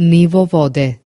nivo vode.